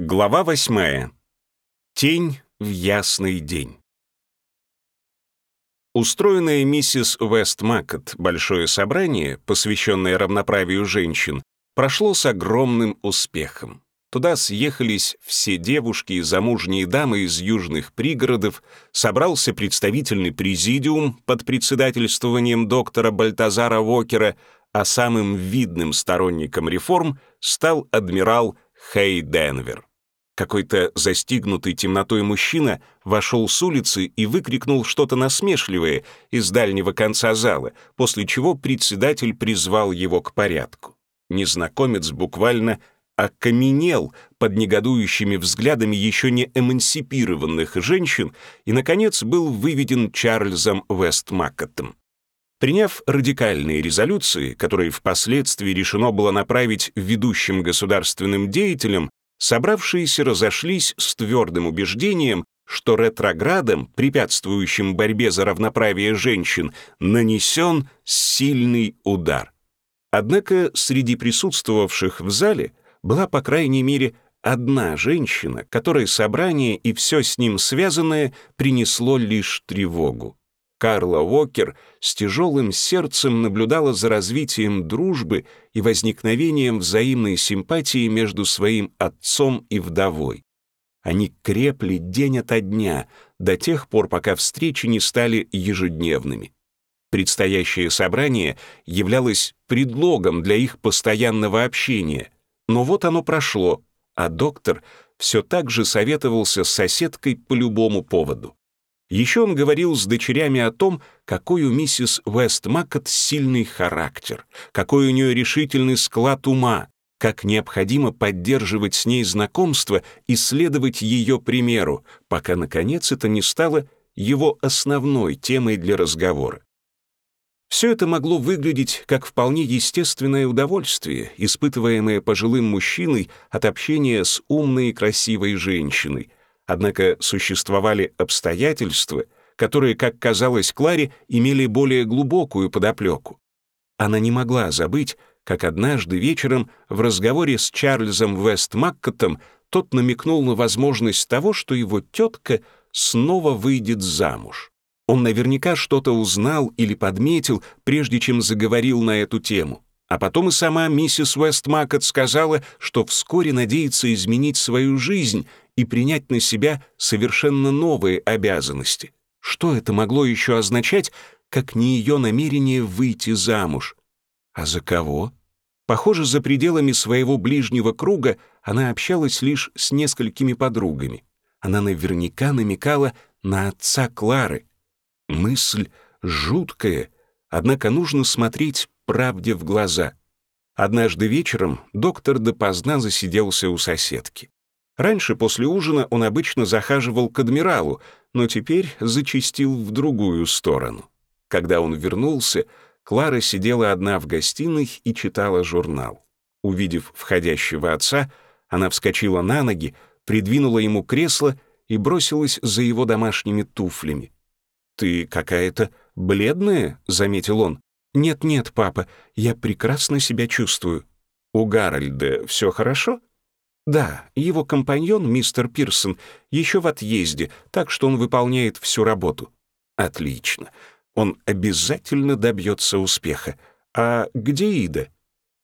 Глава восьмая. Тень в ясный день. Устроенное миссис Вестмакет большое собрание, посвященное равноправию женщин, прошло с огромным успехом. Туда съехались все девушки и замужние дамы из южных пригородов, собрался представительный президиум под председательствованием доктора Бальтазара Вокера, а самым видным сторонником реформ стал адмирал Хей Денвер. Какой-то застигнутый темнотой мужчина вошел с улицы и выкрикнул что-то насмешливое из дальнего конца зала, после чего председатель призвал его к порядку. Незнакомец буквально окаменел под негодующими взглядами еще не эмансипированных женщин и, наконец, был выведен Чарльзом Вестмаккотом. Приняв радикальные резолюции, которые впоследствии решено было направить ведущим государственным деятелям, собравшиеся разошлись с твердым убеждением, что ретроградам, препятствующим борьбе за равноправие женщин, нанесен сильный удар. Однако среди присутствовавших в зале была, по крайней мере, одна женщина, которой собрание и все с ним связанное принесло лишь тревогу. Карла Уокер с тяжелым сердцем наблюдала за развитием дружбы и возникновением взаимной симпатии между своим отцом и вдовой. Они крепли день ото дня, до тех пор, пока встречи не стали ежедневными. Предстоящее собрание являлось предлогом для их постоянного общения, но вот оно прошло, а доктор все так же советовался с соседкой по любому поводу. Еще он говорил с дочерями о том, какой у миссис Вестмакот сильный характер, какой у нее решительный склад ума, как необходимо поддерживать с ней знакомство и следовать ее примеру, пока, наконец, это не стало его основной темой для разговора. Все это могло выглядеть как вполне естественное удовольствие, испытываемое пожилым мужчиной от общения с умной и красивой женщиной — Однако существовали обстоятельства, которые, как казалось Кларе, имели более глубокую подоплеку. Она не могла забыть, как однажды вечером в разговоре с Чарльзом Вестмаккотом тот намекнул на возможность того, что его тетка снова выйдет замуж. Он наверняка что-то узнал или подметил, прежде чем заговорил на эту тему. А потом и сама миссис Вестмаккот сказала, что вскоре надеется изменить свою жизнь и принять на себя совершенно новые обязанности. Что это могло еще означать, как не ее намерение выйти замуж? А за кого? Похоже, за пределами своего ближнего круга она общалась лишь с несколькими подругами. Она наверняка намекала на отца Клары. Мысль жуткая, однако нужно смотреть правде в глаза. Однажды вечером доктор допоздна засиделся у соседки. Раньше после ужина он обычно захаживал к адмиралу, но теперь зачастил в другую сторону. Когда он вернулся, Клара сидела одна в гостиной и читала журнал. Увидев входящего отца, она вскочила на ноги, придвинула ему кресло и бросилась за его домашними туфлями. «Ты какая-то бледная?» — заметил он. «Нет-нет, папа, я прекрасно себя чувствую». «У Гарольда все хорошо?» Да, его компаньон, мистер Пирсон, еще в отъезде, так что он выполняет всю работу. Отлично. Он обязательно добьется успеха. А где Ида?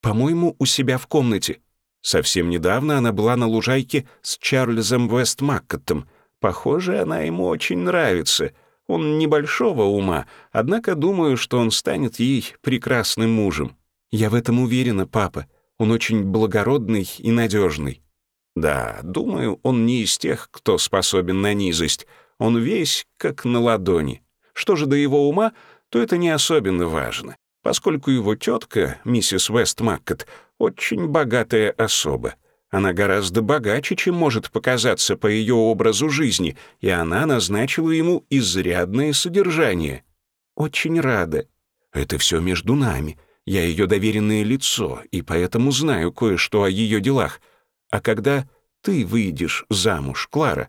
По-моему, у себя в комнате. Совсем недавно она была на лужайке с Чарльзом Вестмаккотом. Похоже, она ему очень нравится. Он небольшого ума, однако думаю, что он станет ей прекрасным мужем. Я в этом уверена, папа. Он очень благородный и надежный. Да, думаю, он не из тех, кто способен на низость. Он весь как на ладони. Что же до его ума, то это не особенно важно, поскольку его тетка, миссис Вестмаккет, очень богатая особа. Она гораздо богаче, чем может показаться по ее образу жизни, и она назначила ему изрядное содержание. Очень рада. Это все между нами. Я ее доверенное лицо, и поэтому знаю кое-что о ее делах — а когда ты выйдешь замуж, Клара?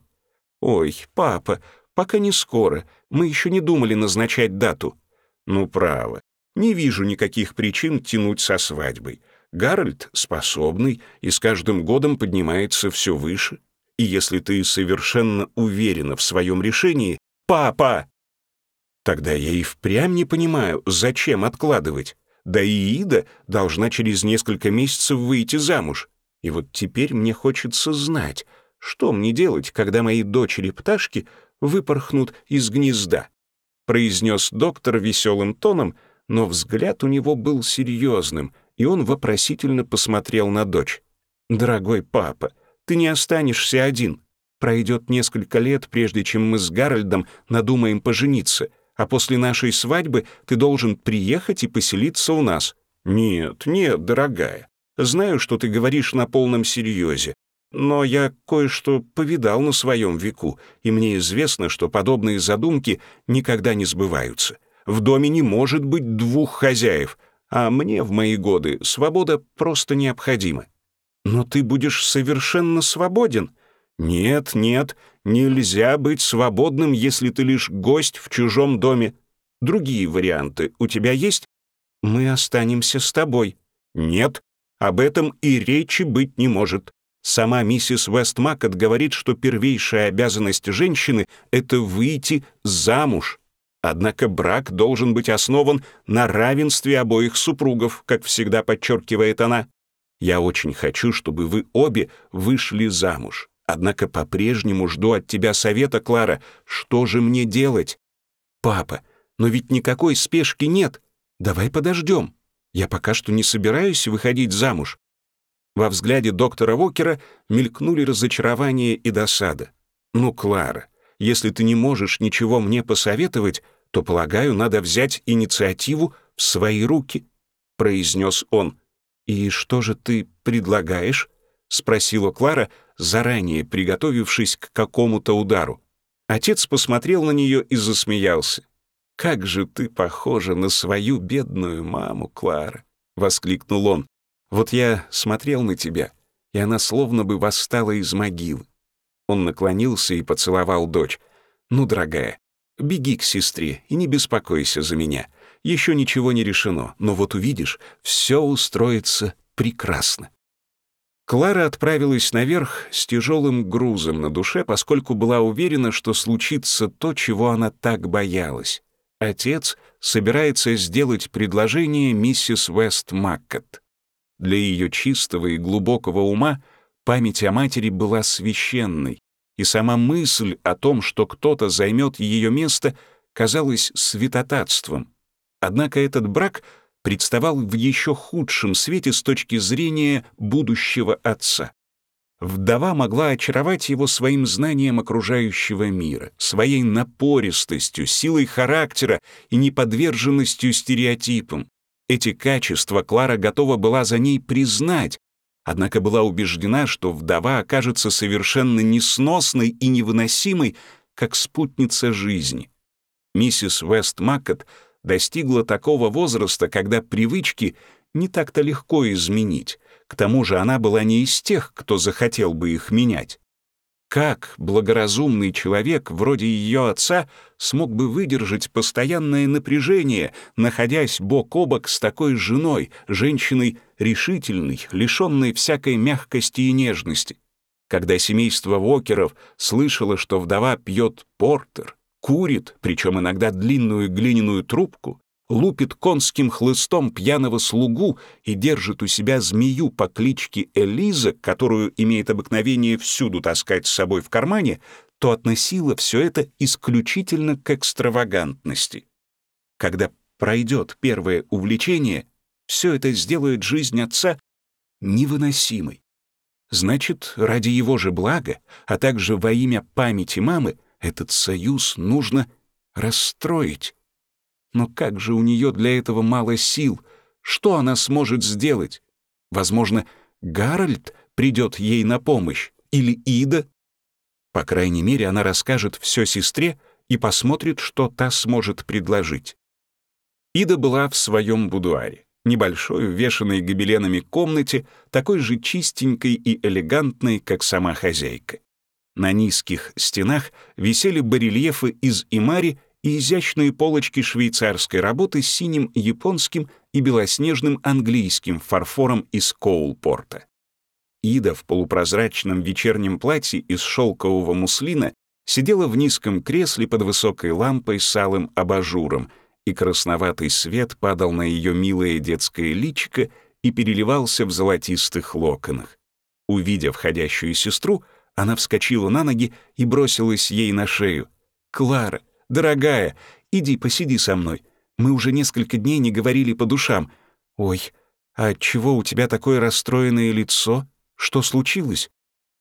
Ой, папа, пока не скоро, мы еще не думали назначать дату. Ну, право, не вижу никаких причин тянуть со свадьбой. Гарольд способный и с каждым годом поднимается все выше. И если ты совершенно уверена в своем решении, папа, тогда я и впрямь не понимаю, зачем откладывать. Да и Ида должна через несколько месяцев выйти замуж. И вот теперь мне хочется знать, что мне делать, когда мои дочери-пташки выпорхнут из гнезда. Произнес доктор веселым тоном, но взгляд у него был серьезным, и он вопросительно посмотрел на дочь. «Дорогой папа, ты не останешься один. Пройдет несколько лет, прежде чем мы с Гарольдом надумаем пожениться, а после нашей свадьбы ты должен приехать и поселиться у нас». «Нет, нет, дорогая. Знаю, что ты говоришь на полном серьезе, но я кое-что повидал на своем веку, и мне известно, что подобные задумки никогда не сбываются. В доме не может быть двух хозяев, а мне в мои годы свобода просто необходима. Но ты будешь совершенно свободен. Нет, нет, нельзя быть свободным, если ты лишь гость в чужом доме. Другие варианты у тебя есть? Мы останемся с тобой. Нет, об этом и речи быть не может. Сама миссис Вестмакет говорит, что первейшая обязанность женщины — это выйти замуж. Однако брак должен быть основан на равенстве обоих супругов, как всегда подчеркивает она. Я очень хочу, чтобы вы обе вышли замуж. Однако по-прежнему жду от тебя совета, Клара. Что же мне делать? Папа, но ведь никакой спешки нет. Давай подождем. Я пока что не собираюсь выходить замуж. Во взгляде доктора Вокера мелькнули разочарование и досада. Ну, Клара, если ты не можешь ничего мне посоветовать, то, полагаю, надо взять инициативу в свои руки», — произнес он. «И что же ты предлагаешь?» — спросила Клара, заранее приготовившись к какому-то удару. Отец посмотрел на нее и засмеялся. «Как же ты похожа на свою бедную маму, Клара!» — воскликнул он. «Вот я смотрел на тебя, и она словно бы восстала из могилы». Он наклонился и поцеловал дочь. «Ну, дорогая, Беги к сестре и не беспокойся за меня. Еще ничего не решено, но вот увидишь, все устроится прекрасно». Клара отправилась наверх с тяжелым грузом на душе, поскольку была уверена, что случится то, чего она так боялась. Отец собирается сделать предложение миссис Вест Маккет. Для ее чистого и глубокого ума память о матери была священной, и сама мысль о том, что кто-то займет ее место, казалась святотатством. Однако этот брак представал в еще худшем свете с точки зрения будущего отца. Вдова могла очаровать его своим знанием окружающего мира, своей напористостью, силой характера и неподверженностью стереотипам. Эти качества Клара готова была за ней признать, однако была убеждена, что вдова окажется совершенно несносной и невыносимой, как спутница жизни. Миссис Вест Маккет достигла такого возраста, когда привычки не так-то легко изменить. К тому же она была не из тех, кто захотел бы их менять. Как благоразумный человек, вроде ее отца, смог бы выдержать постоянное напряжение, находясь бок о бок с такой женой, женщиной решительной, лишенной всякой мягкости и нежности? Когда семейство Вокеров слышало, что вдова пьет портер, курит, причем иногда длинную глиняную трубку, лупит конским хлыстом пьяного слугу и держит у себя змею по кличке Элиза, которую имеет обыкновение всюду таскать с собой в кармане, то относила все это исключительно к экстравагантности. Когда пройдет первое увлечение, все это сделает жизнь отца невыносимой. Значит, ради его же блага, а также во имя памяти мамы, этот союз нужно расстроить. Но как же у нее для этого мало сил? Что она сможет сделать? Возможно, Гарольд придет ей на помощь или Ида? По крайней мере, она расскажет все сестре и посмотрит, что та сможет предложить. Ида была в своем будуаре, небольшой, увешанной гобеленами комнате, такой же чистенькой и элегантной, как сама хозяйка. На низких стенах висели барельефы из имари и изящные полочки швейцарской работы с синим японским и белоснежным английским фарфором из Коулпорта. Ида в полупрозрачном вечернем платье из шелкового муслина сидела в низком кресле под высокой лампой с алым абажуром, и красноватый свет падал на ее милое детское личико и переливался в золотистых локонах. Увидев входящую сестру, она вскочила на ноги и бросилась ей на шею. «Клара, дорогая, иди посиди со мной. Мы уже несколько дней не говорили по душам. Ой, а чего у тебя такое расстроенное лицо? Что случилось?»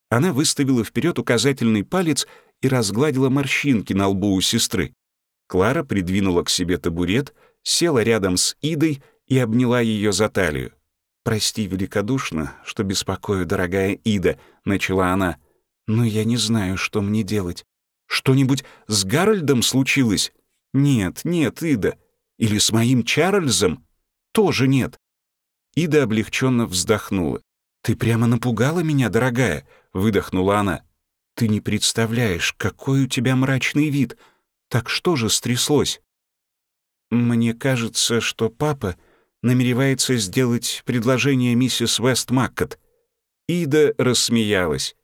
Она выставила вперед указательный палец и разгладила морщинки на лбу у сестры. Клара придвинула к себе табурет, села рядом с Идой и обняла ее за талию. «Прости великодушно, что беспокою, дорогая Ида», — начала она. «Но я не знаю, что мне делать. Что-нибудь с Гарольдом случилось?» «Нет, нет, Ида. Или с моим Чарльзом?» «Тоже нет». Ида облегченно вздохнула. «Ты прямо напугала меня, дорогая», — выдохнула она. «Ты не представляешь, какой у тебя мрачный вид. Так что же стряслось?» «Мне кажется, что папа намеревается сделать предложение миссис Вест Маккот». Ида рассмеялась.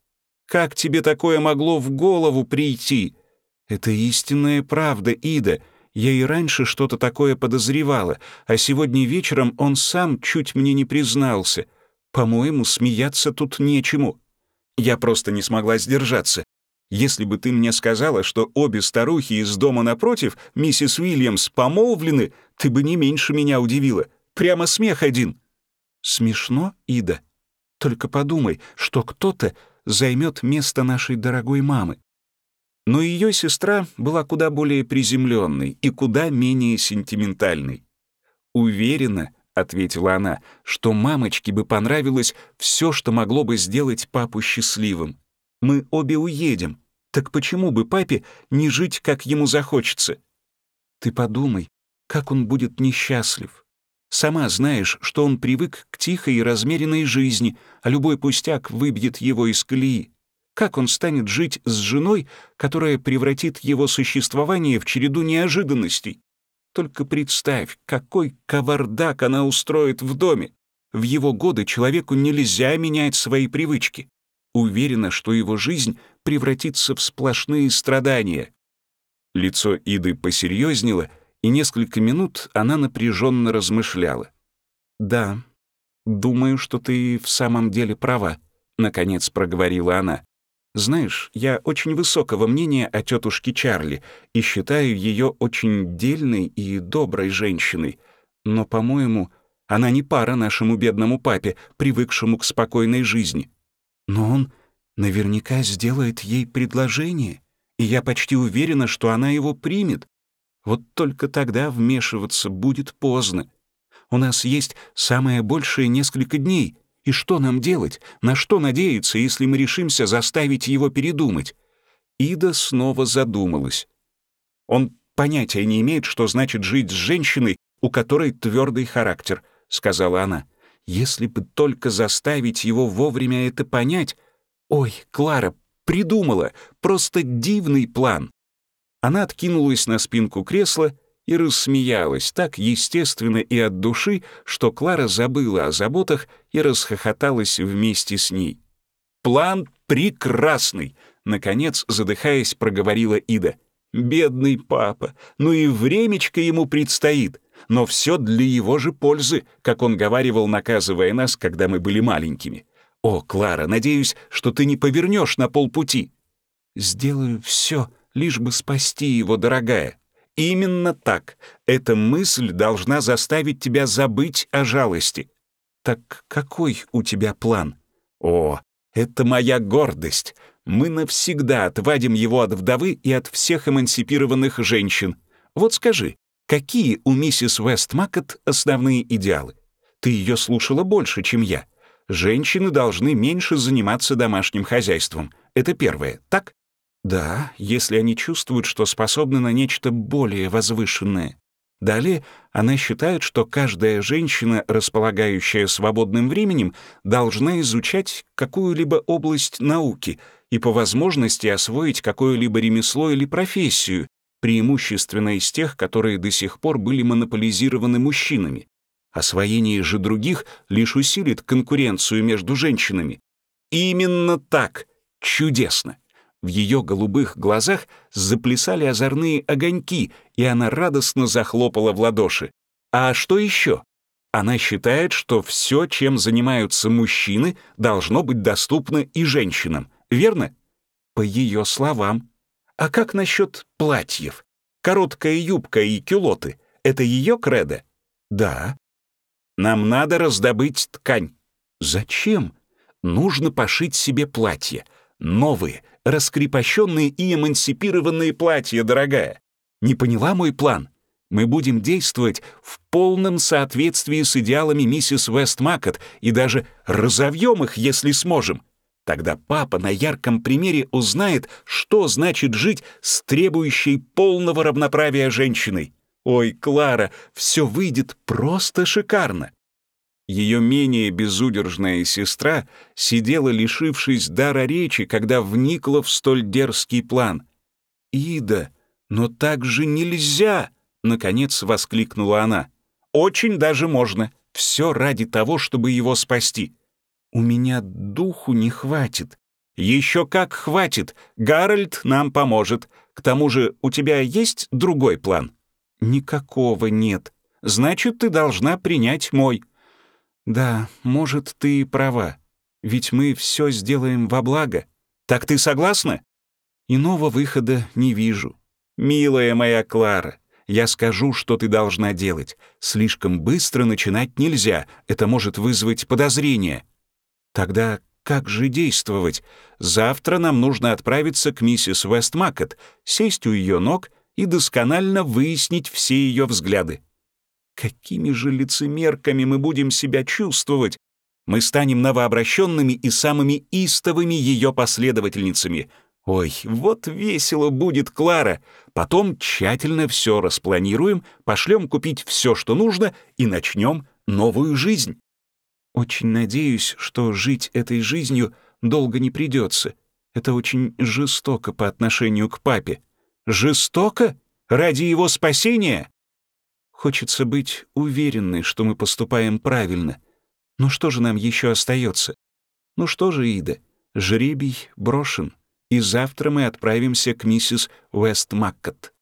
«Как тебе такое могло в голову прийти?» «Это истинная правда, Ида. Я и раньше что-то такое подозревала, а сегодня вечером он сам чуть мне не признался. По-моему, смеяться тут нечему. Я просто не смогла сдержаться. Если бы ты мне сказала, что обе старухи из дома напротив, миссис Уильямс, помолвлены, ты бы не меньше меня удивила. Прямо смех один. Смешно, Ида. Только подумай, что кто-то займет место нашей дорогой мамы. Но ее сестра была куда более приземленной и куда менее сентиментальной. Уверена, — ответила она, — что мамочке бы понравилось все, что могло бы сделать папу счастливым. Мы обе уедем. Так почему бы папе не жить, как ему захочется? Ты подумай, как он будет несчастлив. Сама знаешь, что он привык к тихой и размеренной жизни, а любой пустяк выбьет его из колеи. Как он станет жить с женой, которая превратит его существование в череду неожиданностей? Только представь, какой кавардак она устроит в доме. В его годы человеку нельзя менять свои привычки. Уверена, что его жизнь превратится в сплошные страдания. Лицо Иды посерьезнело, и несколько минут она напряженно размышляла. «Да, думаю, что ты в самом деле права», — наконец проговорила она. Знаешь, я очень высокого мнения о тетушке Чарли и считаю ее очень дельной и доброй женщиной. Но, по-моему, она не пара нашему бедному папе, привыкшему к спокойной жизни. Но он наверняка сделает ей предложение, и я почти уверена, что она его примет. Вот только тогда вмешиваться будет поздно. У нас есть самое большее несколько дней — и что нам делать? На что надеяться, если мы решимся заставить его передумать? Ида снова задумалась. Он понятия не имеет, что значит жить с женщиной, у которой твердый характер, сказала она. Если бы только заставить его вовремя это понять... Ой, Клара, придумала, просто дивный план. Она откинулась на спинку кресла и рассмеялась так естественно и от души, что Клара забыла о заботах и расхохоталась вместе с ней. «План прекрасный!» — наконец, задыхаясь, проговорила Ида. «Бедный папа, ну и времечко ему предстоит, но все для его же пользы, как он говаривал, наказывая нас, когда мы были маленькими. О, Клара, надеюсь, что ты не повернешь на полпути». «Сделаю все, лишь бы спасти его, дорогая», Именно так. Эта мысль должна заставить тебя забыть о жалости. Так какой у тебя план? О, это моя гордость. Мы навсегда отвадим его от вдовы и от всех эмансипированных женщин. Вот скажи, какие у миссис Вестмакет основные идеалы? Ты ее слушала больше, чем я. Женщины должны меньше заниматься домашним хозяйством. Это первое, так? Да, если они чувствуют, что способны на нечто более возвышенное. Далее она считает, что каждая женщина, располагающая свободным временем, должна изучать какую-либо область науки и по возможности освоить какое-либо ремесло или профессию, преимущественно из тех, которые до сих пор были монополизированы мужчинами. Освоение же других лишь усилит конкуренцию между женщинами. Именно так. Чудесно. В ее голубых глазах заплясали озорные огоньки, и она радостно захлопала в ладоши. А что еще? Она считает, что все, чем занимаются мужчины, должно быть доступно и женщинам, верно? По ее словам. А как насчет платьев? Короткая юбка и кюлоты — это ее кредо? Да. Нам надо раздобыть ткань. Зачем? Нужно пошить себе платье. Новые, раскрепощенные и эмансипированные платья, дорогая. Не поняла мой план? Мы будем действовать в полном соответствии с идеалами миссис Вестмакет и даже разовьем их, если сможем. Тогда папа на ярком примере узнает, что значит жить с требующей полного равноправия женщиной. Ой, Клара, все выйдет просто шикарно. Ее менее безудержная сестра сидела, лишившись дара речи, когда вникла в столь дерзкий план. «Ида, но так же нельзя!» — наконец воскликнула она. «Очень даже можно. Все ради того, чтобы его спасти. У меня духу не хватит. Еще как хватит. Гарольд нам поможет. К тому же у тебя есть другой план?» «Никакого нет. Значит, ты должна принять мой». «Да, может, ты права. Ведь мы все сделаем во благо. Так ты согласна?» «Иного выхода не вижу. Милая моя Клара, я скажу, что ты должна делать. Слишком быстро начинать нельзя, это может вызвать подозрение». «Тогда как же действовать? Завтра нам нужно отправиться к миссис Вестмакет, сесть у ее ног и досконально выяснить все ее взгляды. Какими же лицемерками мы будем себя чувствовать? Мы станем новообращенными и самыми истовыми ее последовательницами. Ой, вот весело будет, Клара. Потом тщательно все распланируем, пошлем купить все, что нужно, и начнем новую жизнь. Очень надеюсь, что жить этой жизнью долго не придется. Это очень жестоко по отношению к папе. Жестоко? Ради его спасения? Хочется быть уверенной, что мы поступаем правильно. Но что же нам еще остается? Ну что же, Ида, жребий брошен, и завтра мы отправимся к миссис Уэстмаккот.